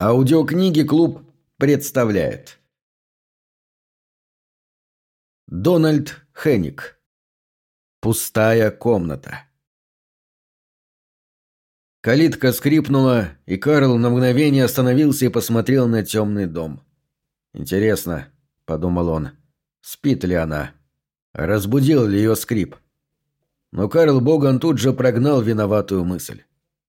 Аудиокниги «Клуб» представляет Дональд Хенник Пустая комната Калитка скрипнула, и Карл на мгновение остановился и посмотрел на темный дом. «Интересно», — подумал он, — «спит ли она? Разбудил ли ее скрип?» Но Карл Боган тут же прогнал виноватую мысль.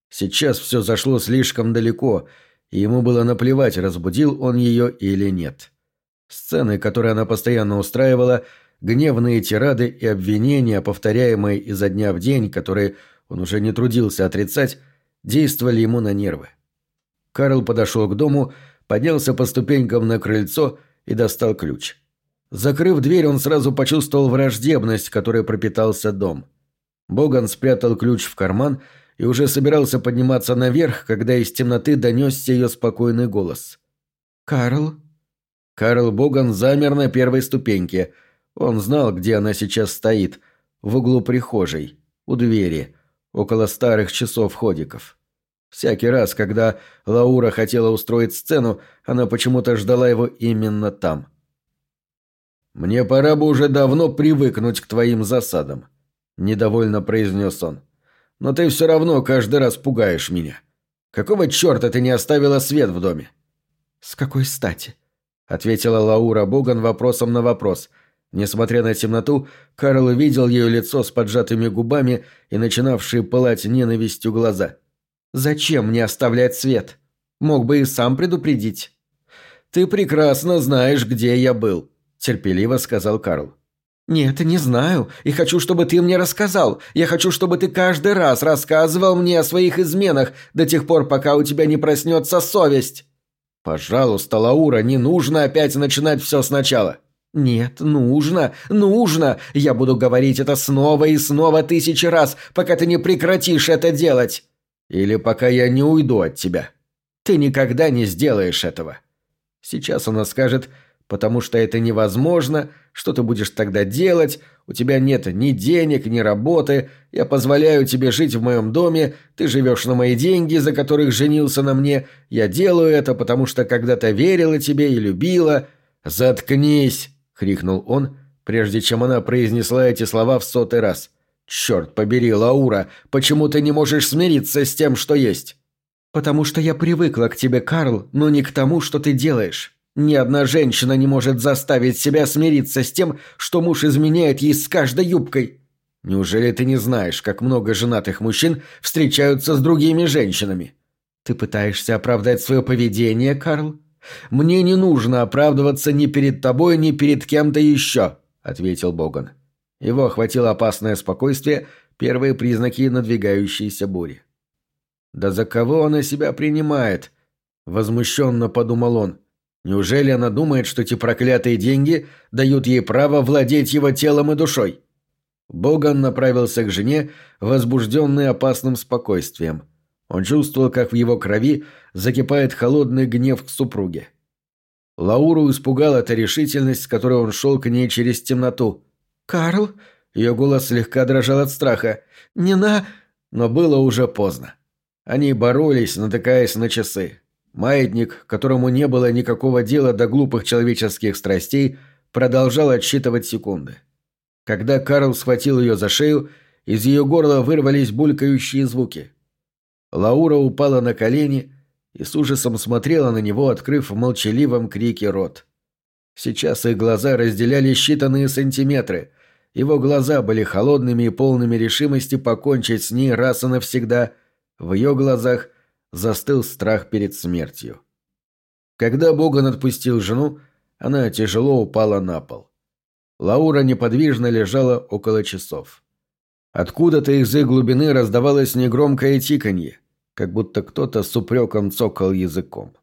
Сейчас все зашло слишком далеко — и ему было наплевать, разбудил он ее или нет. Сцены, которые она постоянно устраивала, гневные тирады и обвинения, повторяемые изо дня в день, которые он уже не трудился отрицать, действовали ему на нервы. Карл подошел к дому, поднялся по ступенькам на крыльцо и достал ключ. Закрыв дверь, он сразу почувствовал враждебность, которой пропитался дом. Боган спрятал ключ в карман и уже собирался подниматься наверх, когда из темноты донесся ее спокойный голос. «Карл?» Карл Боган замер на первой ступеньке. Он знал, где она сейчас стоит. В углу прихожей, у двери, около старых часов-ходиков. Всякий раз, когда Лаура хотела устроить сцену, она почему-то ждала его именно там. «Мне пора бы уже давно привыкнуть к твоим засадам», — недовольно произнес он но ты все равно каждый раз пугаешь меня. Какого черта ты не оставила свет в доме?» «С какой стати?» — ответила Лаура Боган вопросом на вопрос. Несмотря на темноту, Карл видел ее лицо с поджатыми губами и начинавшие пылать ненавистью глаза. «Зачем мне оставлять свет? Мог бы и сам предупредить». «Ты прекрасно знаешь, где я был», — терпеливо сказал Карл. «Нет, не знаю. И хочу, чтобы ты мне рассказал. Я хочу, чтобы ты каждый раз рассказывал мне о своих изменах до тех пор, пока у тебя не проснется совесть». «Пожалуйста, Лаура, не нужно опять начинать все сначала». «Нет, нужно, нужно. Я буду говорить это снова и снова тысячи раз, пока ты не прекратишь это делать». «Или пока я не уйду от тебя». «Ты никогда не сделаешь этого». Сейчас она скажет потому что это невозможно, что ты будешь тогда делать, у тебя нет ни денег, ни работы, я позволяю тебе жить в моем доме, ты живешь на мои деньги, за которых женился на мне, я делаю это, потому что когда-то верила тебе и любила. Заткнись, крикнул он, прежде чем она произнесла эти слова в сотый раз. Черт побери, Лаура, почему ты не можешь смириться с тем, что есть? Потому что я привыкла к тебе, Карл, но не к тому, что ты делаешь. Ни одна женщина не может заставить себя смириться с тем, что муж изменяет ей с каждой юбкой. Неужели ты не знаешь, как много женатых мужчин встречаются с другими женщинами? Ты пытаешься оправдать свое поведение, Карл? Мне не нужно оправдываться ни перед тобой, ни перед кем-то еще, ответил Боган. Его охватило опасное спокойствие, первые признаки надвигающейся бури. «Да за кого она себя принимает?» – возмущенно подумал он. Неужели она думает, что эти проклятые деньги дают ей право владеть его телом и душой? Боган направился к жене, возбужденный опасным спокойствием. Он чувствовал, как в его крови закипает холодный гнев к супруге. Лауру испугала эта решительность, с которой он шел к ней через темноту. «Карл?» Ее голос слегка дрожал от страха. «Не на...» Но было уже поздно. Они боролись, натыкаясь на часы. Маятник, которому не было никакого дела до глупых человеческих страстей, продолжал отсчитывать секунды. Когда Карл схватил ее за шею, из ее горла вырвались булькающие звуки. Лаура упала на колени и с ужасом смотрела на него, открыв в молчаливом крике рот. Сейчас их глаза разделяли считанные сантиметры. Его глаза были холодными и полными решимости покончить с ней раз и навсегда. В ее глазах – застыл страх перед смертью. Когда Боган отпустил жену, она тяжело упала на пол. Лаура неподвижно лежала около часов. Откуда-то из их глубины раздавалось негромкое тиканье, как будто кто-то с упреком цокал языком.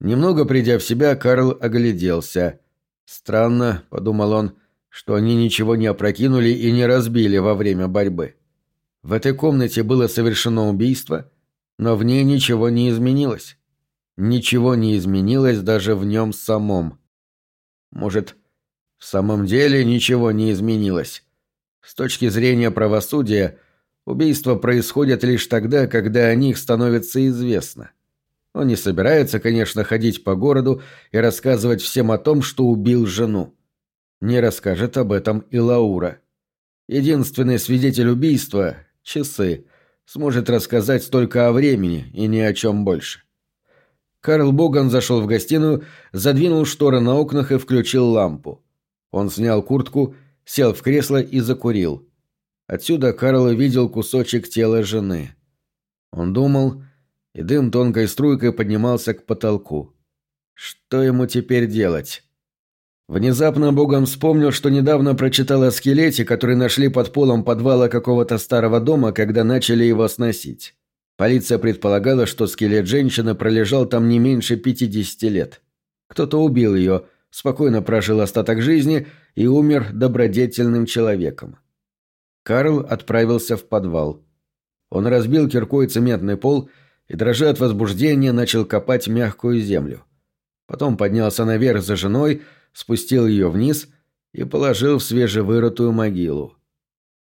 Немного придя в себя, Карл огляделся. «Странно», — подумал он, — «что они ничего не опрокинули и не разбили во время борьбы. В этой комнате было совершено убийство, но в ней ничего не изменилось. Ничего не изменилось даже в нем самом. Может, в самом деле ничего не изменилось. С точки зрения правосудия, убийства происходят лишь тогда, когда о них становится известно. Он не собирается, конечно, ходить по городу и рассказывать всем о том, что убил жену. Не расскажет об этом и Лаура. Единственный свидетель убийства — часы — сможет рассказать только о времени и ни о чем больше. Карл Боган зашел в гостиную, задвинул шторы на окнах и включил лампу. Он снял куртку, сел в кресло и закурил. Отсюда Карл видел кусочек тела жены. Он думал, и дым тонкой струйкой поднимался к потолку. Что ему теперь делать? Внезапно Богом вспомнил, что недавно прочитал о скелете, который нашли под полом подвала какого-то старого дома, когда начали его сносить. Полиция предполагала, что скелет женщины пролежал там не меньше 50 лет. Кто-то убил ее, спокойно прожил остаток жизни и умер добродетельным человеком. Карл отправился в подвал. Он разбил киркой цементный пол и, дрожа от возбуждения, начал копать мягкую землю. Потом поднялся наверх за женой, спустил ее вниз и положил в свежевырытую могилу.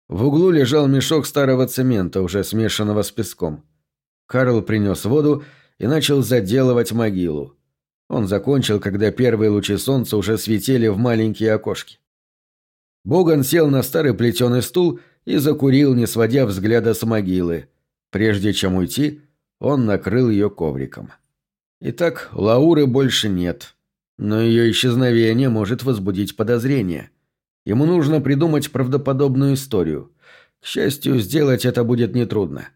В углу лежал мешок старого цемента, уже смешанного с песком. Карл принес воду и начал заделывать могилу. Он закончил, когда первые лучи солнца уже светили в маленькие окошки. Боган сел на старый плетеный стул и закурил, не сводя взгляда с могилы. Прежде чем уйти, он накрыл ее ковриком. Итак, Лауры больше нет. Но ее исчезновение может возбудить подозрения. Ему нужно придумать правдоподобную историю. К счастью, сделать это будет нетрудно.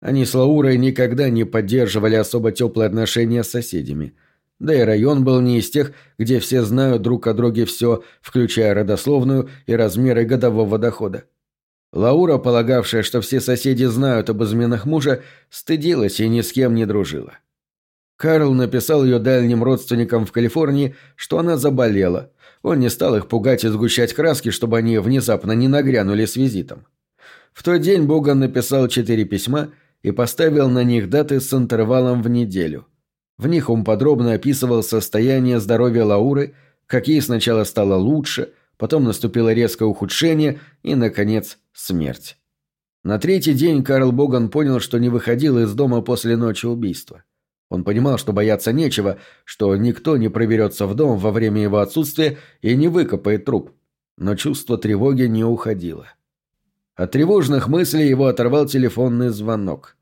Они с Лаурой никогда не поддерживали особо теплые отношения с соседями. Да и район был не из тех, где все знают друг о друге все, включая родословную и размеры годового дохода. Лаура, полагавшая, что все соседи знают об изменах мужа, стыдилась и ни с кем не дружила. Карл написал ее дальним родственникам в Калифорнии, что она заболела. Он не стал их пугать и сгущать краски, чтобы они внезапно не нагрянули с визитом. В тот день Боган написал четыре письма и поставил на них даты с интервалом в неделю. В них он подробно описывал состояние здоровья Лауры, как ей сначала стало лучше, потом наступило резкое ухудшение и, наконец, смерть. На третий день Карл Боган понял, что не выходил из дома после ночи убийства. Он понимал, что бояться нечего, что никто не проберется в дом во время его отсутствия и не выкопает труп. Но чувство тревоги не уходило. — от тревожных мыслей его оторвал телефонный звонок.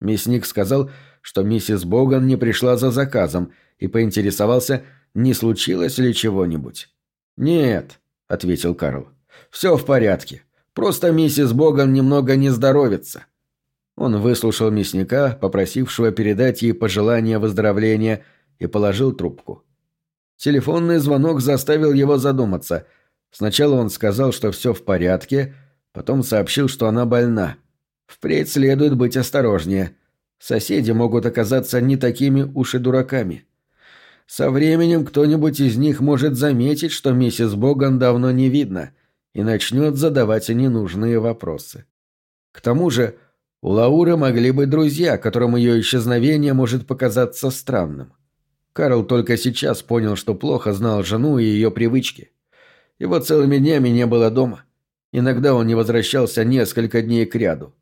Мясник сказал, что миссис Боган не пришла за заказом и поинтересовался, не случилось ли чего-нибудь. «Нет», — ответил Карл. «Все в порядке. Просто миссис Боган немного не здоровится». Он выслушал мясника, попросившего передать ей пожелание выздоровления, и положил трубку. Телефонный звонок заставил его задуматься. Сначала он сказал, что все в порядке, Потом сообщил, что она больна. Впредь следует быть осторожнее. Соседи могут оказаться не такими уж и дураками. Со временем кто-нибудь из них может заметить, что миссис Боган давно не видно, и начнет задавать ненужные вопросы. К тому же у Лауры могли быть друзья, которым ее исчезновение может показаться странным. Карл только сейчас понял, что плохо знал жену и ее привычки. Его целыми днями не было дома. Иногда он не возвращался несколько дней кряду.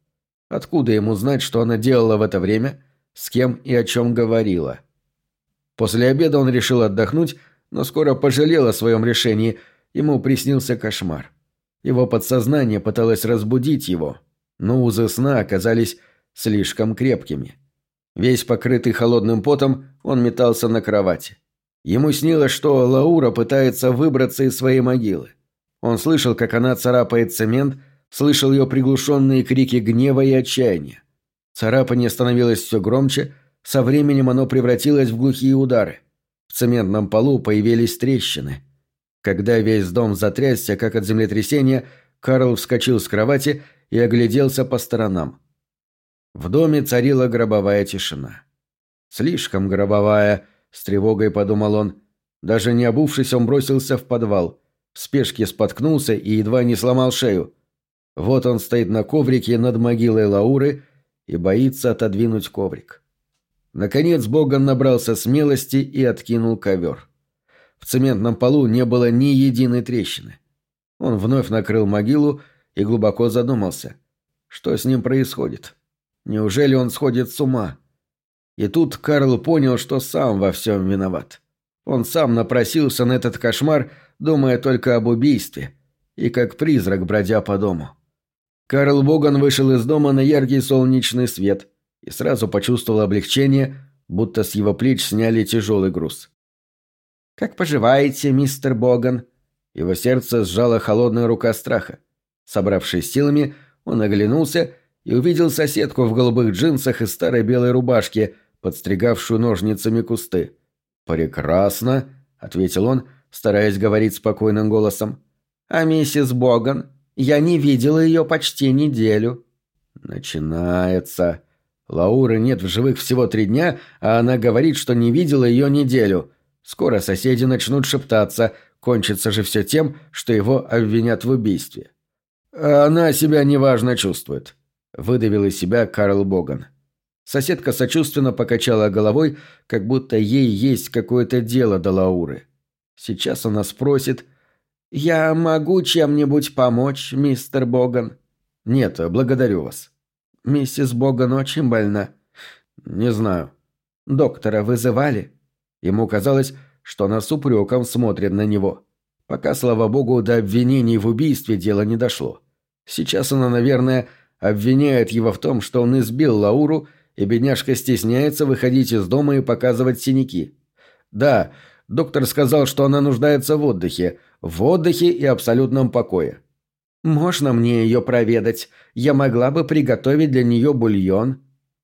Откуда ему знать, что она делала в это время, с кем и о чем говорила? После обеда он решил отдохнуть, но скоро пожалел о своем решении, ему приснился кошмар. Его подсознание пыталось разбудить его, но узы сна оказались слишком крепкими. Весь покрытый холодным потом, он метался на кровати. Ему снилось, что Лаура пытается выбраться из своей могилы. Он слышал, как она царапает цемент, слышал ее приглушенные крики гнева и отчаяния. Царапание становилось все громче, со временем оно превратилось в глухие удары. В цементном полу появились трещины. Когда весь дом затрясся, как от землетрясения, Карл вскочил с кровати и огляделся по сторонам. В доме царила гробовая тишина. «Слишком гробовая», — с тревогой подумал он. Даже не обувшись, он бросился в подвал. В спешке споткнулся и едва не сломал шею. Вот он стоит на коврике над могилой Лауры и боится отодвинуть коврик. Наконец Боган набрался смелости и откинул ковер. В цементном полу не было ни единой трещины. Он вновь накрыл могилу и глубоко задумался. Что с ним происходит? Неужели он сходит с ума? И тут Карл понял, что сам во всем виноват. Он сам напросился на этот кошмар, думая только об убийстве, и как призрак бродя по дому. Карл Боган вышел из дома на яркий солнечный свет и сразу почувствовал облегчение, будто с его плеч сняли тяжелый груз. «Как поживаете, мистер Боган?» Его сердце сжала холодная рука страха. Собравшись силами, он оглянулся и увидел соседку в голубых джинсах и старой белой рубашке, подстригавшую ножницами кусты. «Прекрасно», — ответил он, стараясь говорить спокойным голосом. «А миссис Боган? Я не видела ее почти неделю». «Начинается. Лауры нет в живых всего три дня, а она говорит, что не видела ее неделю. Скоро соседи начнут шептаться, кончится же все тем, что его обвинят в убийстве». «Она себя неважно чувствует», — выдавил из себя Карл Боган. Соседка сочувственно покачала головой, как будто ей есть какое-то дело до Лауры. Сейчас она спросит «Я могу чем-нибудь помочь, мистер Боган?» «Нет, благодарю вас». «Миссис Боган очень больна». «Не знаю». «Доктора вызывали?» Ему казалось, что она с упреком смотрит на него. Пока, слава богу, до обвинений в убийстве дело не дошло. Сейчас она, наверное, обвиняет его в том, что он избил Лауру и бедняжка стесняется выходить из дома и показывать синяки. Да, доктор сказал, что она нуждается в отдыхе, в отдыхе и абсолютном покое. «Можно мне ее проведать? Я могла бы приготовить для нее бульон».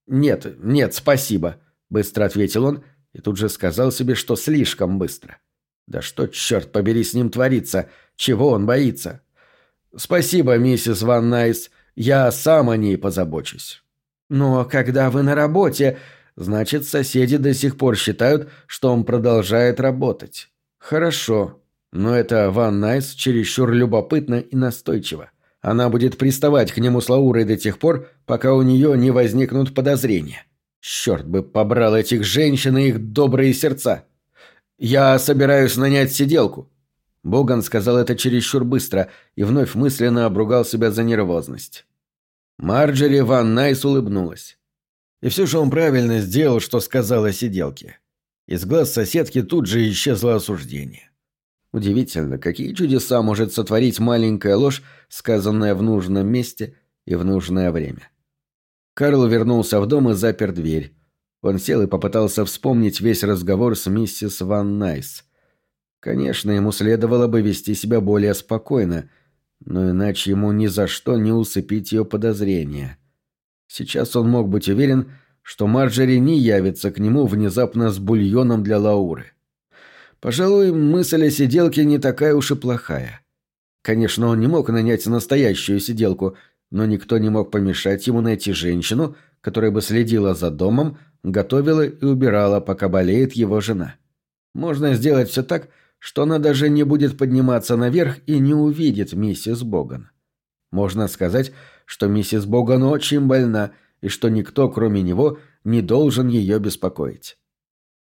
«Нет, нет, спасибо», — быстро ответил он и тут же сказал себе, что слишком быстро. «Да что, черт побери, с ним творится? Чего он боится?» «Спасибо, миссис Ван Найс, я сам о ней позабочусь». Но когда вы на работе, значит, соседи до сих пор считают, что он продолжает работать. Хорошо. Но эта Ван Найс чересчур любопытна и настойчива. Она будет приставать к нему с Лаурой до тех пор, пока у нее не возникнут подозрения. Черт бы побрал этих женщин и их добрые сердца. Я собираюсь нанять сиделку. Боган сказал это чересчур быстро и вновь мысленно обругал себя за нервозность. Марджери Ван Найс улыбнулась. И все же он правильно сделал, что сказал о сиделке. Из глаз соседки тут же исчезло осуждение. Удивительно, какие чудеса может сотворить маленькая ложь, сказанная в нужном месте и в нужное время. Карл вернулся в дом и запер дверь. Он сел и попытался вспомнить весь разговор с миссис Ван Найс. Конечно, ему следовало бы вести себя более спокойно, но иначе ему ни за что не усыпить ее подозрения. Сейчас он мог быть уверен, что Марджери не явится к нему внезапно с бульоном для Лауры. Пожалуй, мысль о сиделке не такая уж и плохая. Конечно, он не мог нанять настоящую сиделку, но никто не мог помешать ему найти женщину, которая бы следила за домом, готовила и убирала, пока болеет его жена. Можно сделать все так, что она даже не будет подниматься наверх и не увидит миссис Боган. Можно сказать, что миссис Боган очень больна и что никто, кроме него, не должен ее беспокоить.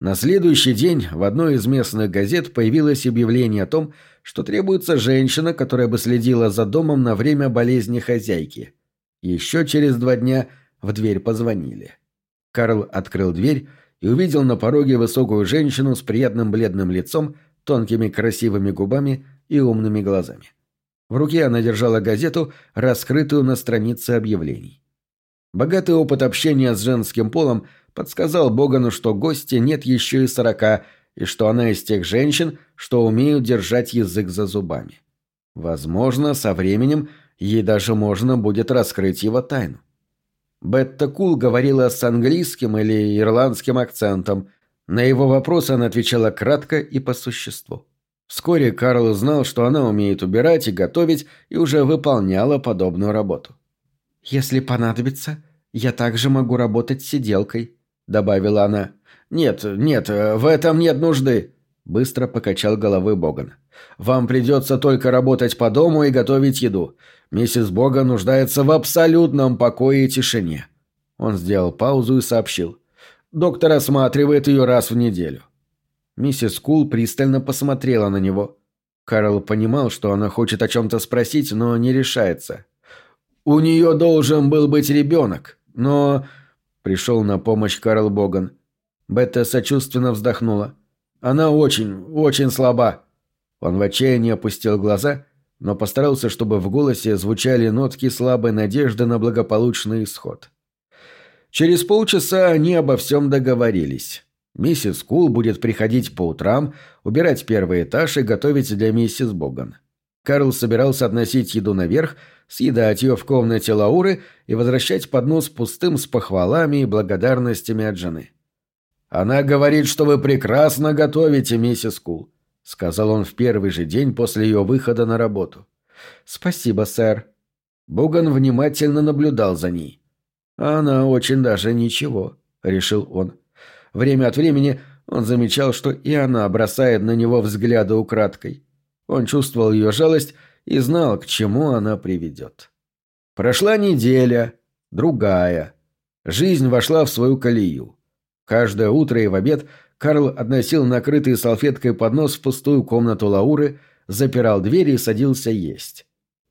На следующий день в одной из местных газет появилось объявление о том, что требуется женщина, которая бы следила за домом на время болезни хозяйки. Еще через два дня в дверь позвонили. Карл открыл дверь и увидел на пороге высокую женщину с приятным бледным лицом тонкими красивыми губами и умными глазами. В руке она держала газету, раскрытую на странице объявлений. Богатый опыт общения с женским полом подсказал Богану, что гости нет еще и сорока, и что она из тех женщин, что умеют держать язык за зубами. Возможно, со временем ей даже можно будет раскрыть его тайну. Бетта Кул говорила с английским или ирландским акцентом, на его вопрос она отвечала кратко и по существу. Вскоре Карл узнал, что она умеет убирать и готовить, и уже выполняла подобную работу. «Если понадобится, я также могу работать сиделкой», — добавила она. «Нет, нет, в этом нет нужды», — быстро покачал головой Боган. «Вам придется только работать по дому и готовить еду. Миссис Боган нуждается в абсолютном покое и тишине». Он сделал паузу и сообщил. Доктор осматривает ее раз в неделю. Миссис Кул пристально посмотрела на него. Карл понимал, что она хочет о чем-то спросить, но не решается. «У нее должен был быть ребенок, но Пришел на помощь Карл Боган. Бетта сочувственно вздохнула. Она очень, очень слаба. Он в отчаянии опустил глаза, но постарался, чтобы в голосе звучали нотки слабой надежды на благополучный исход. Через полчаса они обо всем договорились. Миссис Кул будет приходить по утрам, убирать первый этаж и готовить для миссис Боган. Карл собирался относить еду наверх, съедать ее в комнате Лауры и возвращать поднос пустым с похвалами и благодарностями от жены. «Она говорит, что вы прекрасно готовите, миссис Кул», — сказал он в первый же день после ее выхода на работу. «Спасибо, сэр». Боган внимательно наблюдал за ней. «Она очень даже ничего», — решил он. Время от времени он замечал, что и она бросает на него взгляды украдкой. Он чувствовал ее жалость и знал, к чему она приведет. Прошла неделя, другая. Жизнь вошла в свою колею. Каждое утро и в обед Карл относил накрытый салфеткой поднос в пустую комнату Лауры, запирал дверь и садился есть.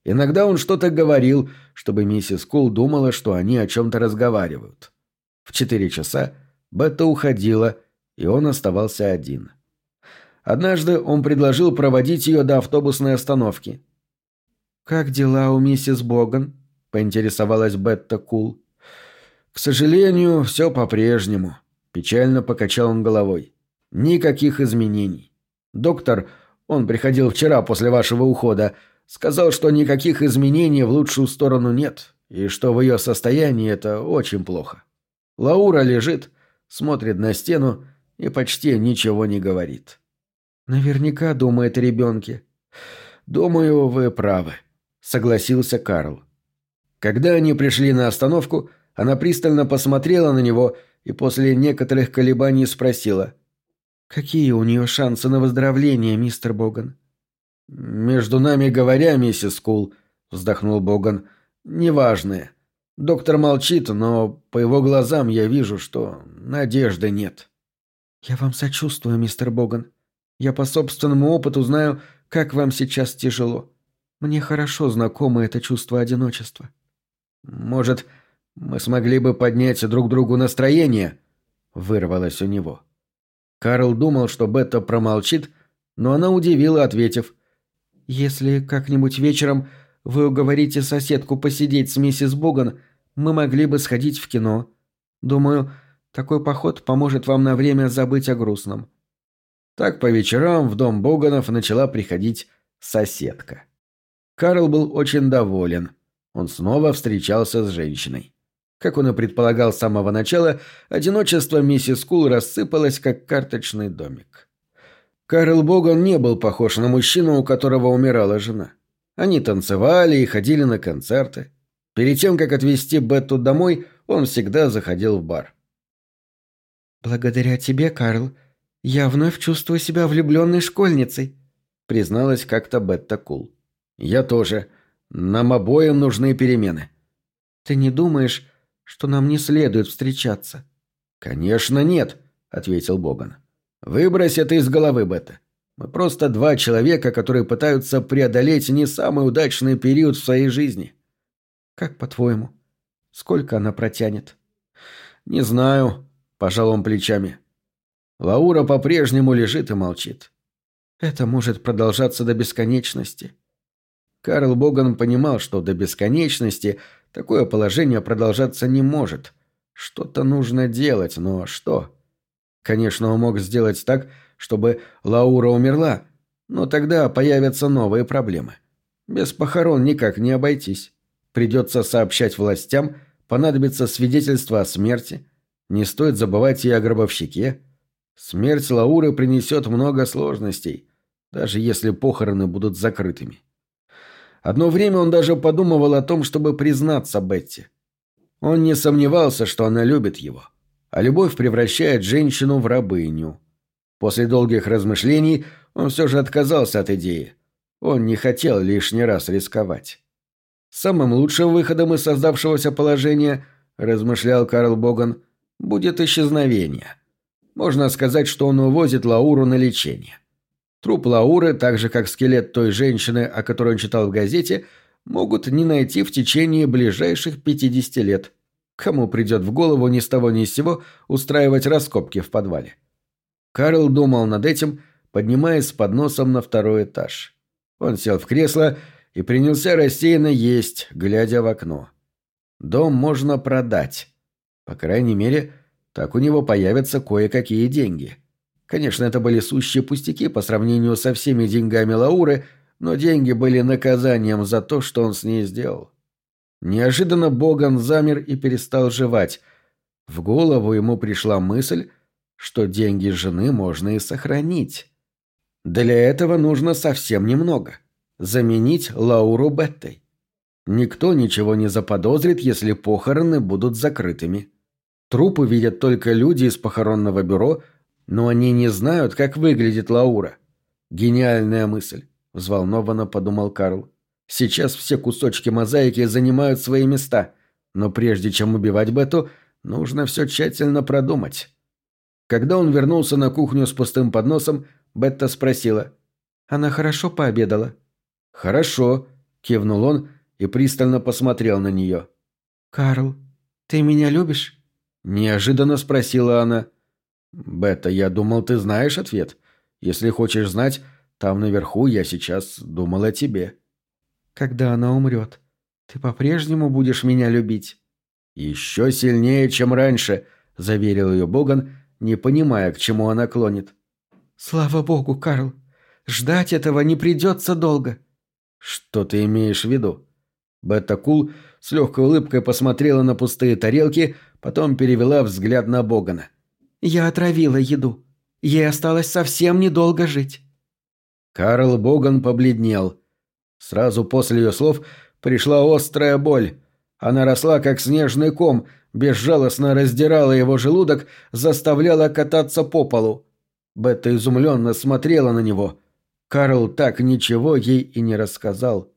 Иногда он что-то говорил, чтобы миссис Кул думала, что они о чем-то разговаривают. В четыре часа Бетта уходила, и он оставался один. — Однажды он предложил проводить ее до автобусной остановки. «Как дела у миссис Боган?» – поинтересовалась Бетта Кул. «К сожалению, все по-прежнему», – печально покачал он головой. «Никаких изменений. Доктор, он приходил вчера после вашего ухода, сказал, что никаких изменений в лучшую сторону нет, и что в ее состоянии это очень плохо. Лаура лежит, смотрит на стену и почти ничего не говорит». Наверняка думает ребенке. Думаю, вы правы, согласился Карл. Когда они пришли на остановку, она пристально посмотрела на него и после некоторых колебаний спросила. «Какие у нее шансы на выздоровление, мистер Боган?» «Между нами говоря, миссис Кул», — вздохнул Боган, — «неважные. Доктор молчит, но по его глазам я вижу, что надежды нет». «Я вам сочувствую, мистер Боган. Я по собственному опыту знаю, как вам сейчас тяжело. Мне хорошо знакомо это чувство одиночества. Может, мы смогли бы поднять друг другу настроение? Вырвалось у него. Карл думал, что Бетта промолчит, но она удивила, ответив. «Если как-нибудь вечером вы уговорите соседку посидеть с миссис Боган, мы могли бы сходить в кино. Думаю, такой поход поможет вам на время забыть о грустном. Так по вечерам в дом Боганов начала приходить соседка. Карл был очень доволен. Он снова встречался с женщиной. Как он и предполагал с самого начала, одиночество миссис Кул рассыпалось, как карточный домик. Карл Боган не был похож на мужчину, у которого умирала жена. Они танцевали и ходили на концерты. Перед тем, как отвезти Бетту домой, он всегда заходил в бар. «Благодаря тебе, Карл, «Я вновь чувствую себя влюбленной школьницей», — призналась как-то Бетта Кул. «Я тоже. Нам обоим нужны перемены». «Ты не думаешь, что нам не следует встречаться?» «Конечно нет», — ответил Боган. «Выбрось это из головы, Бетта. Мы просто два человека, которые пытаются преодолеть не самый удачный период в своей жизни». «Как по-твоему? Сколько она протянет?» «Не знаю», — пожал он плечами. Лаура по-прежнему лежит и молчит. Это может продолжаться до бесконечности. Карл Боган понимал, что до бесконечности такое положение продолжаться не может. Что-то нужно делать, но что? Конечно, он мог сделать так, чтобы Лаура умерла, но тогда появятся новые проблемы. Без похорон никак не обойтись. Придется сообщать властям, понадобится свидетельство о смерти. Не стоит забывать и о гробовщике – Смерть Лауры принесет много сложностей, даже если похороны будут закрытыми. Одно время он даже подумывал о том, чтобы признаться Бетти. Он не сомневался, что она любит его, а любовь превращает женщину в рабыню. После долгих размышлений он все же отказался от идеи. Он не хотел лишний раз рисковать. Самым лучшим выходом из создавшегося положения, размышлял Карл Боган, будет исчезновение – можно сказать, что он увозит Лауру на лечение. Труп Лауры, так же как скелет той женщины, о которой он читал в газете, могут не найти в течение ближайших 50 лет. Кому придет в голову ни с того ни с сего устраивать раскопки в подвале? Карл думал над этим, поднимаясь с подносом на второй этаж. Он сел в кресло и принялся рассеянно есть, глядя в окно. Дом можно продать. По крайней мере, так у него появятся кое-какие деньги. Конечно, это были сущие пустяки по сравнению со всеми деньгами Лауры, но деньги были наказанием за то, что он с ней сделал. Неожиданно Боган замер и перестал жевать. В голову ему пришла мысль, что деньги жены можно и сохранить. Для этого нужно совсем немного. Заменить Лауру Беттой. Никто ничего не заподозрит, если похороны будут закрытыми. Трупы видят только люди из похоронного бюро, но они не знают, как выглядит Лаура. Гениальная мысль, взволнованно подумал Карл. Сейчас все кусочки мозаики занимают свои места, но прежде чем убивать Бету, нужно все тщательно продумать. Когда он вернулся на кухню с пустым подносом, Бетта спросила. «Она хорошо пообедала?» «Хорошо», — кивнул он и пристально посмотрел на нее. «Карл, ты меня любишь?» Неожиданно спросила она. «Бетта, я думал, ты знаешь ответ. Если хочешь знать, там наверху я сейчас думал о тебе». «Когда она умрет, ты по-прежнему будешь меня любить?» «Еще сильнее, чем раньше», — заверил ее Боган, не понимая, к чему она клонит. «Слава богу, Карл. Ждать этого не придется долго». «Что ты имеешь в виду?» Бетта Кул с легкой улыбкой посмотрела на пустые тарелки, потом перевела взгляд на Богана. «Я отравила еду. Ей осталось совсем недолго жить». Карл Боган побледнел. Сразу после ее слов пришла острая боль. Она росла, как снежный ком, безжалостно раздирала его желудок, заставляла кататься по полу. Бетта изумленно смотрела на него. Карл так ничего ей и не рассказал.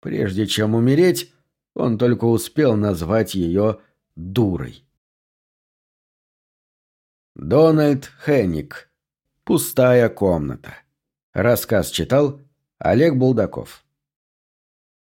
Прежде чем умереть, он только успел назвать ее дурой. Дональд Хенник. Пустая комната. Рассказ читал Олег Булдаков.